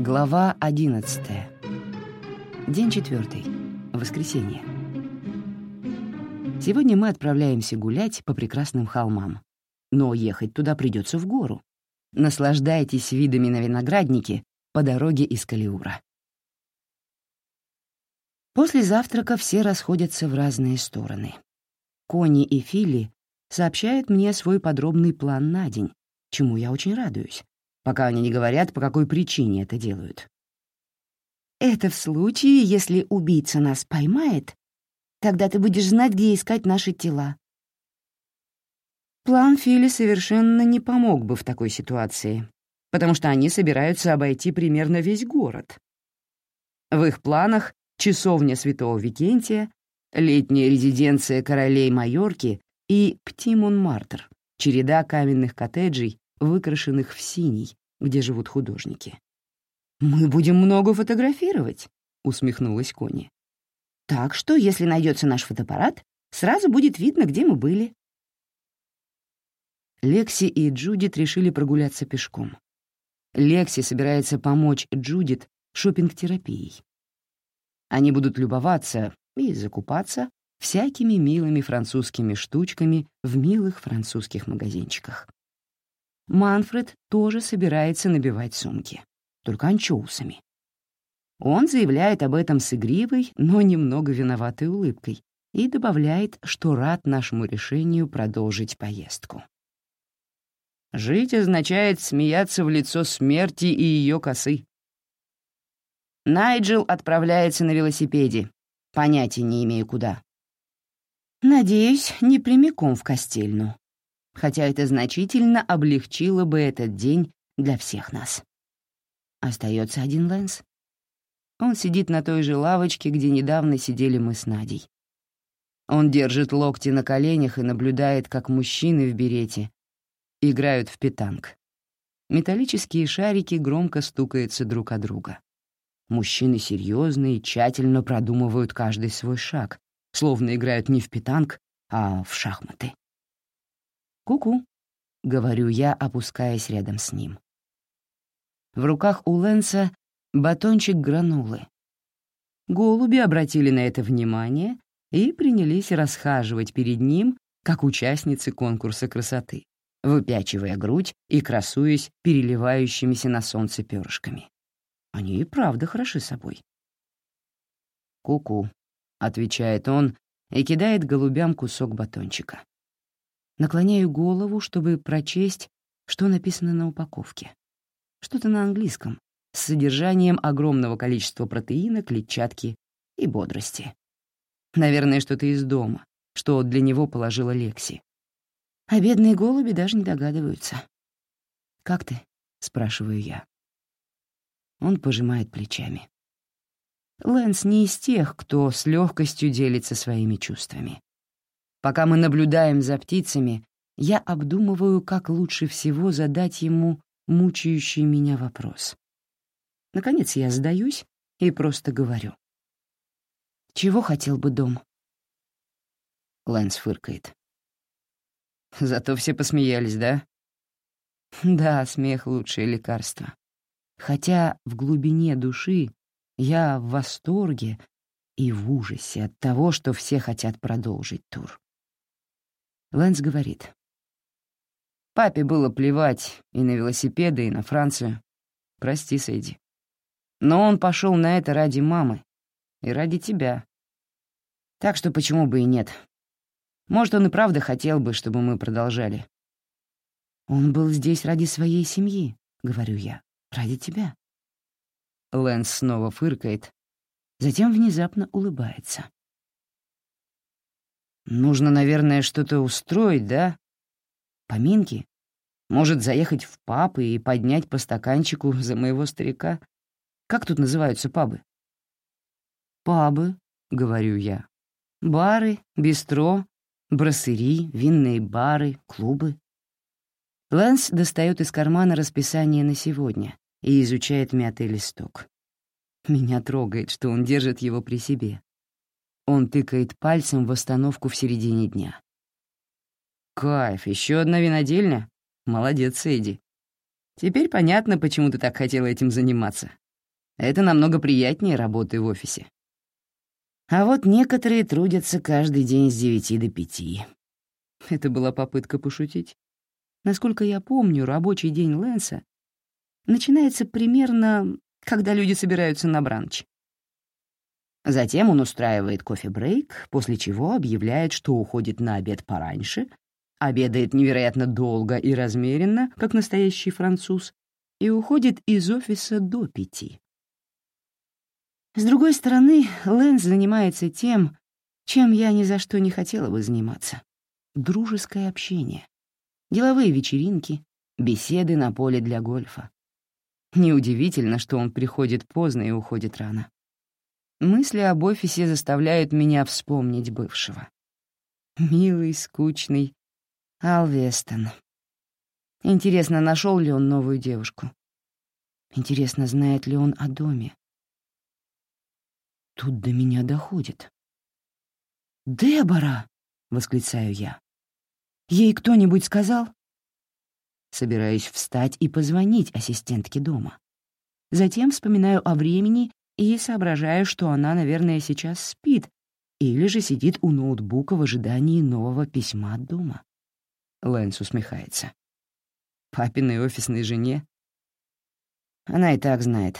Глава 11. День четвертый. Воскресенье. Сегодня мы отправляемся гулять по прекрасным холмам. Но ехать туда придется в гору. Наслаждайтесь видами на виноградники по дороге из Калиура. После завтрака все расходятся в разные стороны. Кони и Филли сообщают мне свой подробный план на день, чему я очень радуюсь, пока они не говорят, по какой причине это делают. Это в случае, если убийца нас поймает, тогда ты будешь знать, где искать наши тела. План Фили совершенно не помог бы в такой ситуации, потому что они собираются обойти примерно весь город. В их планах часовня Святого Викентия, летняя резиденция королей Майорки и Птимон-Мартер, череда каменных коттеджей, выкрашенных в синий, где живут художники. «Мы будем много фотографировать», — усмехнулась Кони. «Так что, если найдется наш фотоаппарат, сразу будет видно, где мы были». Лекси и Джудит решили прогуляться пешком. Лекси собирается помочь Джудит шопинг-терапией. Они будут любоваться и закупаться всякими милыми французскими штучками в милых французских магазинчиках. Манфред тоже собирается набивать сумки, только анчоусами. Он заявляет об этом с игривой, но немного виноватой улыбкой и добавляет, что рад нашему решению продолжить поездку. Жить означает смеяться в лицо смерти и ее косы. Найджел отправляется на велосипеде. Понятия не имею куда. Надеюсь, не прямиком в Костельну хотя это значительно облегчило бы этот день для всех нас. Остается один Лэнс. Он сидит на той же лавочке, где недавно сидели мы с Надей. Он держит локти на коленях и наблюдает, как мужчины в берете играют в питанг. Металлические шарики громко стукаются друг о друга. Мужчины серьезные тщательно продумывают каждый свой шаг, словно играют не в питанг, а в шахматы. «Ку-ку», — говорю я, опускаясь рядом с ним. В руках у Лэнса батончик гранулы. Голуби обратили на это внимание и принялись расхаживать перед ним, как участницы конкурса красоты, выпячивая грудь и красуясь переливающимися на солнце перышками. Они и правда хороши собой. «Ку-ку», — отвечает он и кидает голубям кусок батончика. Наклоняю голову, чтобы прочесть, что написано на упаковке. Что-то на английском, с содержанием огромного количества протеина, клетчатки и бодрости. Наверное, что-то из дома, что для него положила Лекси. А бедные голуби даже не догадываются. «Как ты?» — спрашиваю я. Он пожимает плечами. Лэнс не из тех, кто с легкостью делится своими чувствами. Пока мы наблюдаем за птицами, я обдумываю, как лучше всего задать ему мучающий меня вопрос. Наконец я сдаюсь и просто говорю. «Чего хотел бы дом?» Лэнс фыркает. «Зато все посмеялись, да?» «Да, смех — лучшее лекарство. Хотя в глубине души я в восторге и в ужасе от того, что все хотят продолжить тур. Лэнс говорит. Папе было плевать и на велосипеды, и на Францию. Прости, Сэйди. Но он пошел на это ради мамы и ради тебя. Так что почему бы и нет? Может, он и правда хотел бы, чтобы мы продолжали. Он был здесь ради своей семьи, говорю я, ради тебя. Лэнс снова фыркает, затем внезапно улыбается. Нужно, наверное, что-то устроить, да? Поминки? Может, заехать в паб и поднять по стаканчику за моего старика? Как тут называются пабы? Пабы, — говорю я. Бары, бистро, брасserie, винные бары, клубы. Лэнс достает из кармана расписание на сегодня и изучает мятый листок. Меня трогает, что он держит его при себе. Он тыкает пальцем в остановку в середине дня. «Кайф, еще одна винодельня? Молодец, Эдди. Теперь понятно, почему ты так хотела этим заниматься. Это намного приятнее работы в офисе. А вот некоторые трудятся каждый день с девяти до пяти. Это была попытка пошутить. Насколько я помню, рабочий день Лэнса начинается примерно, когда люди собираются на бранч. Затем он устраивает кофе-брейк, после чего объявляет, что уходит на обед пораньше, обедает невероятно долго и размеренно, как настоящий француз, и уходит из офиса до пяти. С другой стороны, Лэнс занимается тем, чем я ни за что не хотела бы заниматься. Дружеское общение, деловые вечеринки, беседы на поле для гольфа. Неудивительно, что он приходит поздно и уходит рано. Мысли об офисе заставляют меня вспомнить бывшего. Милый, скучный Алвестон. Интересно, нашел ли он новую девушку? Интересно, знает ли он о доме? Тут до меня доходит. «Дебора!» — восклицаю я. «Ей кто-нибудь сказал?» Собираюсь встать и позвонить ассистентке дома. Затем вспоминаю о времени и соображаю, что она, наверное, сейчас спит или же сидит у ноутбука в ожидании нового письма от дома. Лэнс усмехается. Папиной офисной жене? Она и так знает.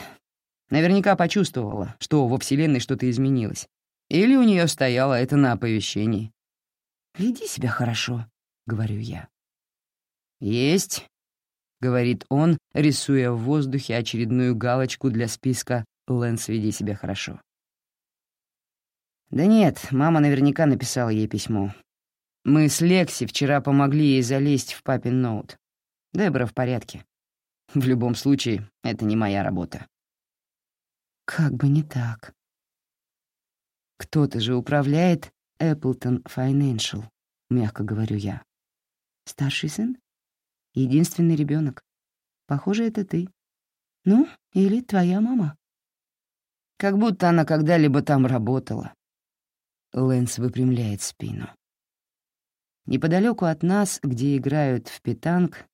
Наверняка почувствовала, что во Вселенной что-то изменилось. Или у нее стояло это на оповещении. «Веди себя хорошо», — говорю я. «Есть», — говорит он, рисуя в воздухе очередную галочку для списка «Лэнс, веди себя хорошо». Да нет, мама наверняка написала ей письмо. Мы с Лекси вчера помогли ей залезть в папин ноут. Дебора в порядке. В любом случае, это не моя работа. Как бы не так. Кто-то же управляет Appleton Financial, мягко говорю я. Старший сын? Единственный ребенок. Похоже, это ты. Ну, или твоя мама. Как будто она когда-либо там работала. Лэнс выпрямляет спину. Неподалеку от нас, где играют в питанг,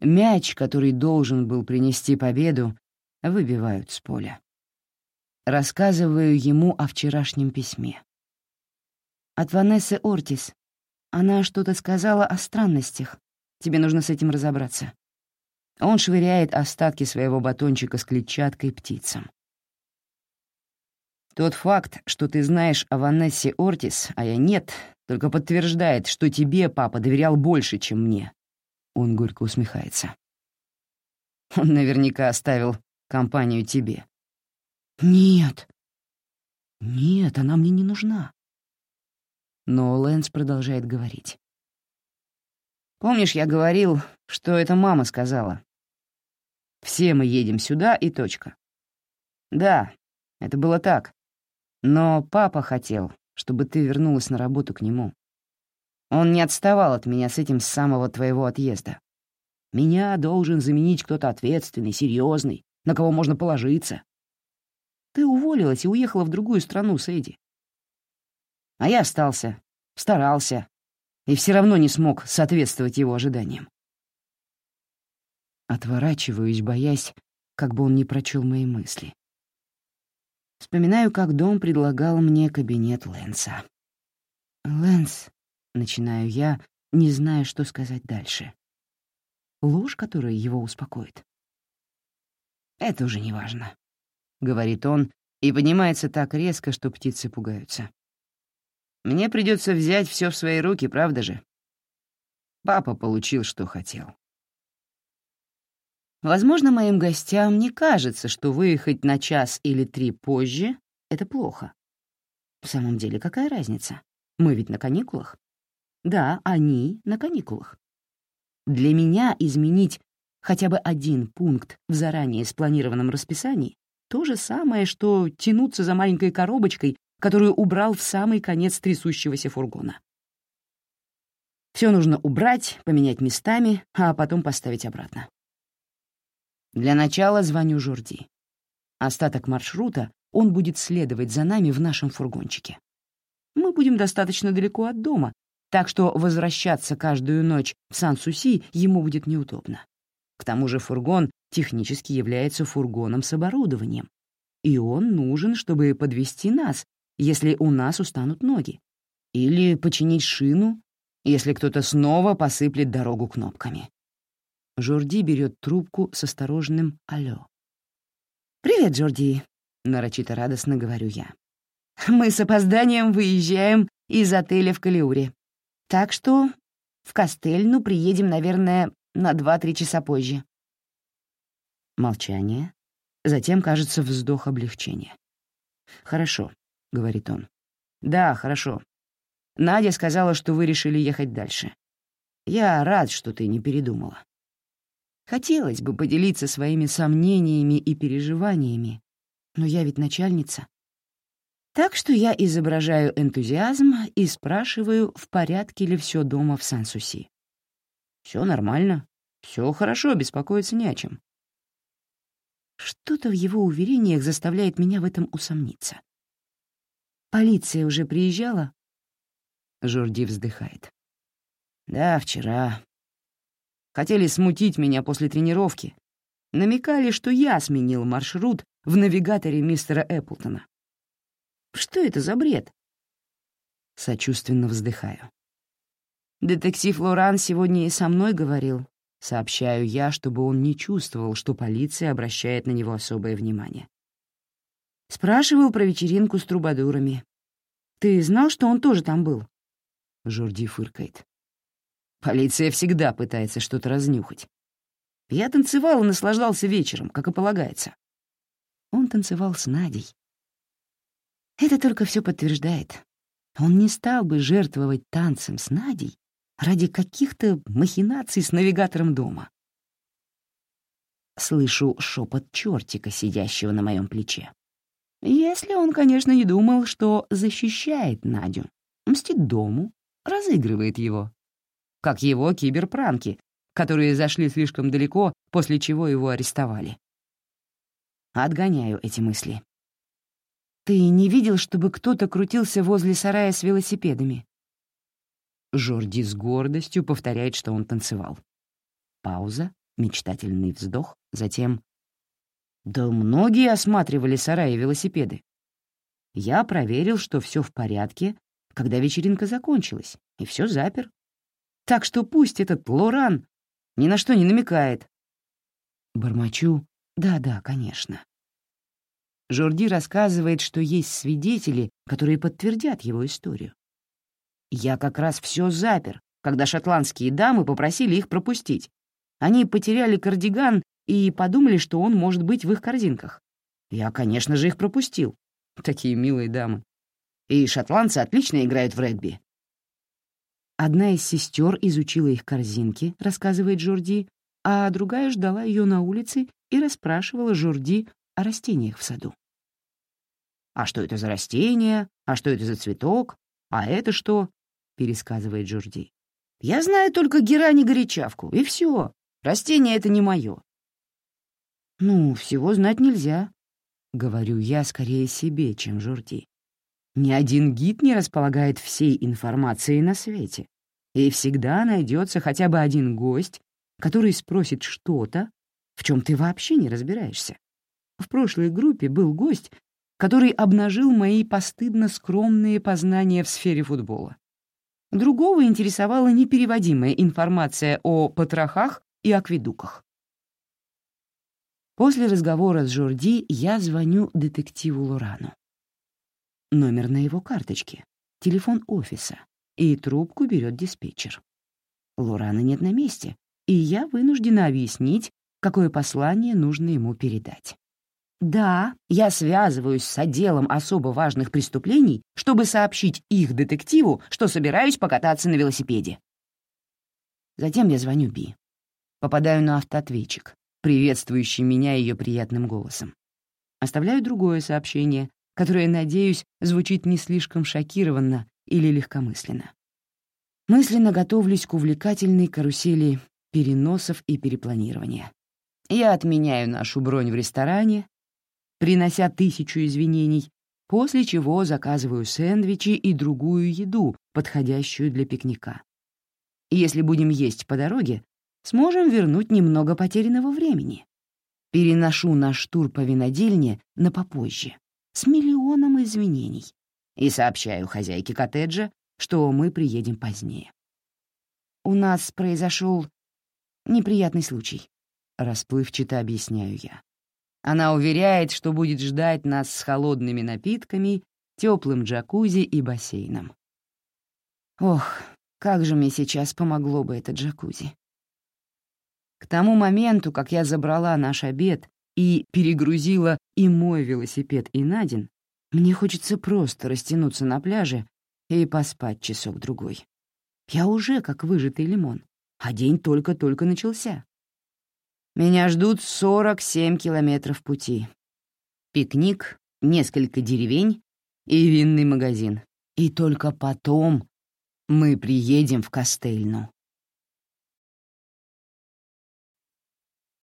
мяч, который должен был принести победу, выбивают с поля. Рассказываю ему о вчерашнем письме. От Ванессы Ортис. Она что-то сказала о странностях. Тебе нужно с этим разобраться. Он швыряет остатки своего батончика с клетчаткой птицам. Тот факт, что ты знаешь о Ванессе Ортис, а я нет, только подтверждает, что тебе папа доверял больше, чем мне. Он горько усмехается. Он наверняка оставил компанию тебе. «Нет. Нет, она мне не нужна». Но Лэнс продолжает говорить. «Помнишь, я говорил, что это мама сказала? Все мы едем сюда и точка. Да, это было так. Но папа хотел, чтобы ты вернулась на работу к нему. Он не отставал от меня с этим с самого твоего отъезда. Меня должен заменить кто-то ответственный, серьезный, на кого можно положиться. Ты уволилась и уехала в другую страну, Сэйди. А я остался, старался, и все равно не смог соответствовать его ожиданиям. Отворачиваюсь, боясь, как бы он не прочел мои мысли. Вспоминаю, как дом предлагал мне кабинет Лэнса. «Лэнс», — начинаю я, не зная, что сказать дальше. Ложь, которая его успокоит. «Это уже не важно. — говорит он, и поднимается так резко, что птицы пугаются. «Мне придется взять все в свои руки, правда же?» Папа получил, что хотел. Возможно, моим гостям не кажется, что выехать на час или три позже — это плохо. В самом деле, какая разница? Мы ведь на каникулах. Да, они на каникулах. Для меня изменить хотя бы один пункт в заранее спланированном расписании то же самое, что тянуться за маленькой коробочкой, которую убрал в самый конец трясущегося фургона. Все нужно убрать, поменять местами, а потом поставить обратно. Для начала звоню Жорди. Остаток маршрута он будет следовать за нами в нашем фургончике. Мы будем достаточно далеко от дома, так что возвращаться каждую ночь в Сан-Суси ему будет неудобно. К тому же фургон технически является фургоном с оборудованием, и он нужен, чтобы подвести нас, если у нас устанут ноги, или починить шину, если кто-то снова посыплет дорогу кнопками. Жорди берет трубку с осторожным «Алло». «Привет, Жорди», — нарочито радостно говорю я. «Мы с опозданием выезжаем из отеля в Калиуре. Так что в Костельну приедем, наверное, на два-три часа позже». Молчание. Затем, кажется, вздох облегчения. «Хорошо», — говорит он. «Да, хорошо. Надя сказала, что вы решили ехать дальше. Я рад, что ты не передумала. Хотелось бы поделиться своими сомнениями и переживаниями, но я ведь начальница. Так что я изображаю энтузиазм и спрашиваю, в порядке ли все дома в Сан-Суси. Все нормально, все хорошо, беспокоиться не о чем. Что-то в его уверениях заставляет меня в этом усомниться. «Полиция уже приезжала?» Жорди вздыхает. «Да, вчера. Хотели смутить меня после тренировки. Намекали, что я сменил маршрут в навигаторе мистера Эпплтона. Что это за бред?» Сочувственно вздыхаю. «Детектив Лоран сегодня и со мной говорил. Сообщаю я, чтобы он не чувствовал, что полиция обращает на него особое внимание. Спрашивал про вечеринку с трубадурами. Ты знал, что он тоже там был? Жорди фыркает. Полиция всегда пытается что-то разнюхать. Я танцевал и наслаждался вечером, как и полагается. Он танцевал с Надей. Это только все подтверждает. Он не стал бы жертвовать танцем с Надей ради каких-то махинаций с навигатором дома. Слышу шепот чертика, сидящего на моем плече. Если он, конечно, не думал, что защищает Надю, мстит дому, разыгрывает его. Как его киберпранки, которые зашли слишком далеко, после чего его арестовали. Отгоняю эти мысли. «Ты не видел, чтобы кто-то крутился возле сарая с велосипедами?» Жорди с гордостью повторяет, что он танцевал. Пауза, мечтательный вздох, затем да многие осматривали сараи и велосипеды. Я проверил, что все в порядке, когда вечеринка закончилась, и все запер. Так что пусть этот Лоран ни на что не намекает. Бормочу, да-да, конечно. Жорди рассказывает, что есть свидетели, которые подтвердят его историю. Я как раз все запер, когда шотландские дамы попросили их пропустить. Они потеряли кардиган и подумали, что он может быть в их корзинках. Я, конечно же, их пропустил. Такие милые дамы. И шотландцы отлично играют в регби. Одна из сестер изучила их корзинки, рассказывает Жорди, а другая ждала ее на улице и расспрашивала Жорди о растениях в саду. «А что это за растение? А что это за цветок? А это что?» — пересказывает Жорди. «Я знаю только герань и горячавку, и все. Растение — это не мое. «Ну, всего знать нельзя», — говорю я скорее себе, чем Журди. Ни один гид не располагает всей информацией на свете, и всегда найдется хотя бы один гость, который спросит что-то, в чем ты вообще не разбираешься. В прошлой группе был гость, который обнажил мои постыдно скромные познания в сфере футбола. Другого интересовала непереводимая информация о потрохах и акведуках. После разговора с Жорди я звоню детективу Лорану. Номер на его карточке, телефон офиса, и трубку берет диспетчер. Лорана нет на месте, и я вынуждена объяснить, какое послание нужно ему передать. Да, я связываюсь с отделом особо важных преступлений, чтобы сообщить их детективу, что собираюсь покататься на велосипеде. Затем я звоню Би. Попадаю на автоответчик приветствующий меня ее приятным голосом. Оставляю другое сообщение, которое, надеюсь, звучит не слишком шокированно или легкомысленно. Мысленно готовлюсь к увлекательной карусели переносов и перепланирования. Я отменяю нашу бронь в ресторане, принося тысячу извинений, после чего заказываю сэндвичи и другую еду, подходящую для пикника. Если будем есть по дороге, сможем вернуть немного потерянного времени. переношу наш тур по винодельне на попозже, с миллионом извинений, и сообщаю хозяйке коттеджа, что мы приедем позднее. «У нас произошел неприятный случай», — расплывчато объясняю я. Она уверяет, что будет ждать нас с холодными напитками, теплым джакузи и бассейном. Ох, как же мне сейчас помогло бы это джакузи. К тому моменту, как я забрала наш обед и перегрузила и мой велосипед, и Надин, мне хочется просто растянуться на пляже и поспать часок-другой. Я уже как выжатый лимон, а день только-только начался. Меня ждут 47 километров пути. Пикник, несколько деревень и винный магазин. И только потом мы приедем в Костельну.